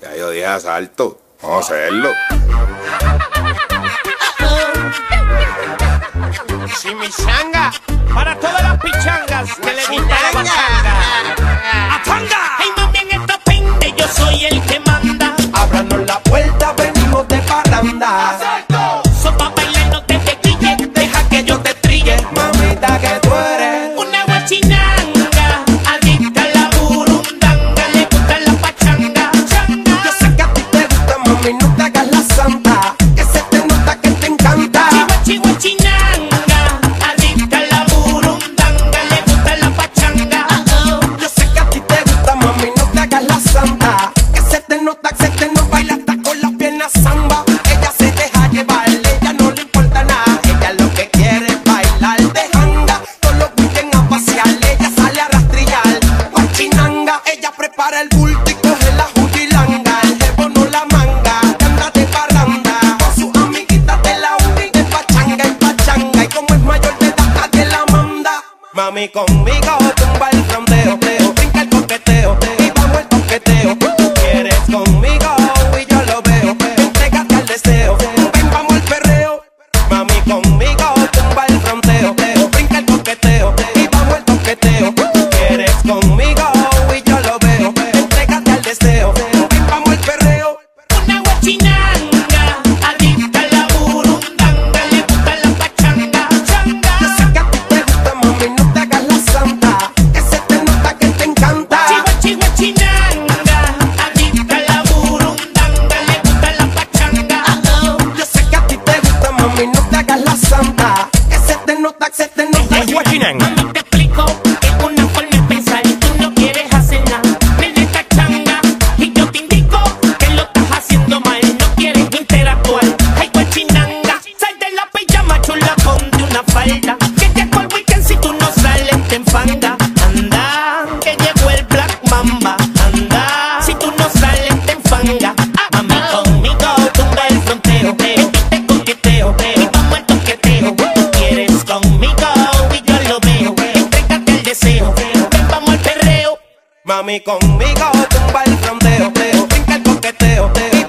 Ya yo dije asalto. Vamos a hacerlo. Si mi changa, para todas las pichangas que le gusta la. no estás guachinán. No te explico, es una forma de pensar y tú no quieres hacerla. Ven esta changa y yo te indico que lo estás haciendo mal. No quieres interactuar. Ay, pues, guachinanga, sal de la pijama chula, ponte una falda. Que te el weekend si tú no sales, te enfanda. Mami, conmigo tumba el fronteo, teo, brinca el coqueteo, teo.